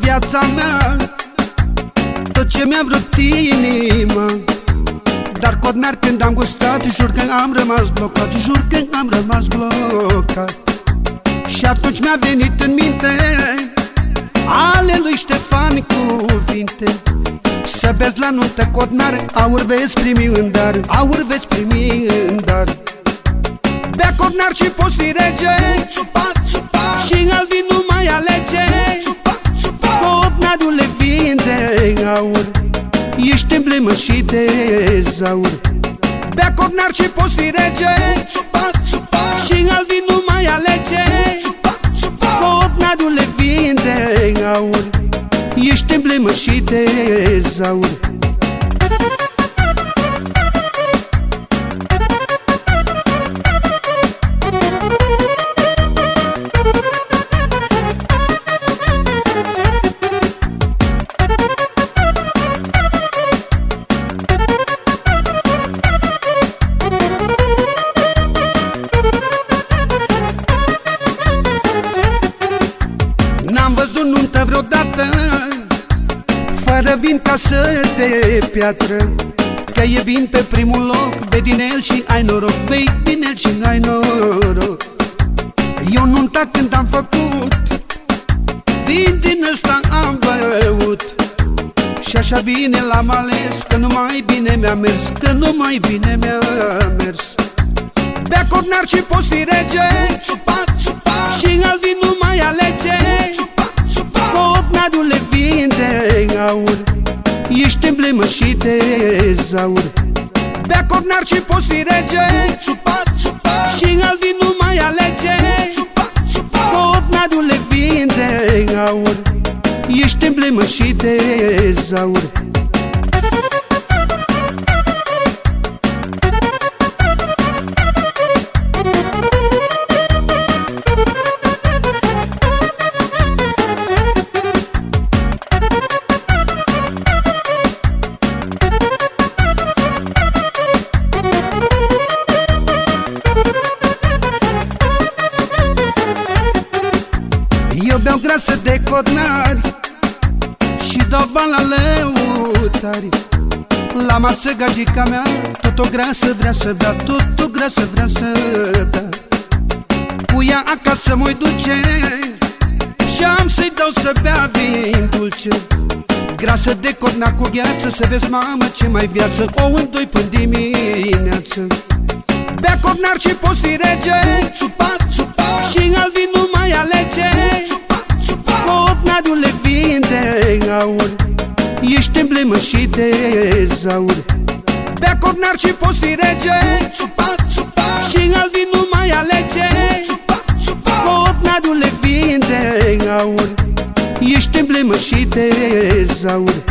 viața mea Tot ce mi-a vrut inima. Dar codnar când am gustat Jur că am rămas blocat Jur că am rămas blocat. Și atunci mi-a venit în minte Ale lui Ștefan cuvinte. Să vezi la nuntă codnar Aur vezi primi în dar Aur vezi primi în dar. Bea codnar și poți fi rege Țupa, țupa. Și al vin vinde aur Ești emblemă și de zaur. Bea codnar și poți fi rege Țupa, țupa Și al vin nu mai alege. Țupa, țupa Codnarul le vinde aur Ești emblemă și de zaur văzut nuntă vreodată Fără vin ca să de piatră. Că e vin pe primul loc Bei din el și ai noroc Bei din el și ai noroc. Eu nunta când am făcut Vin din ăsta am băut. Și așa bine l-am ales Că numai bine mi-a mers Că numai bine mi-a mers. Bea cornar și poți fi rege Țupa, țupa Și al vin zaur Bea cornar și poți fi rege. Țupa, țupa Și al vin nu mai alege. Țupa, țupa Codnarul le vinde aur. Ești emblemă și de zaur Eu beau grasă de codnari Și dau bani la lăutari. La masă gagica mea Tot o grasă vrea să bea Tot o grasă vrea să bea. Cu ea acasă mă duce Și am să-i dau să bea vin dulce. Grasă de codna cu gheață Să vezi mamă ce mai viață. O în doi până dimineață. Bea codnar și poți fi rege Țupa, Ești emblemă și de zaur. Bea codnar și poți fi rege. Țupa, țupa Și al vin nu mai alege. Țupa, țupa Codnarul le vinde aur. Ești emblemă și de zaur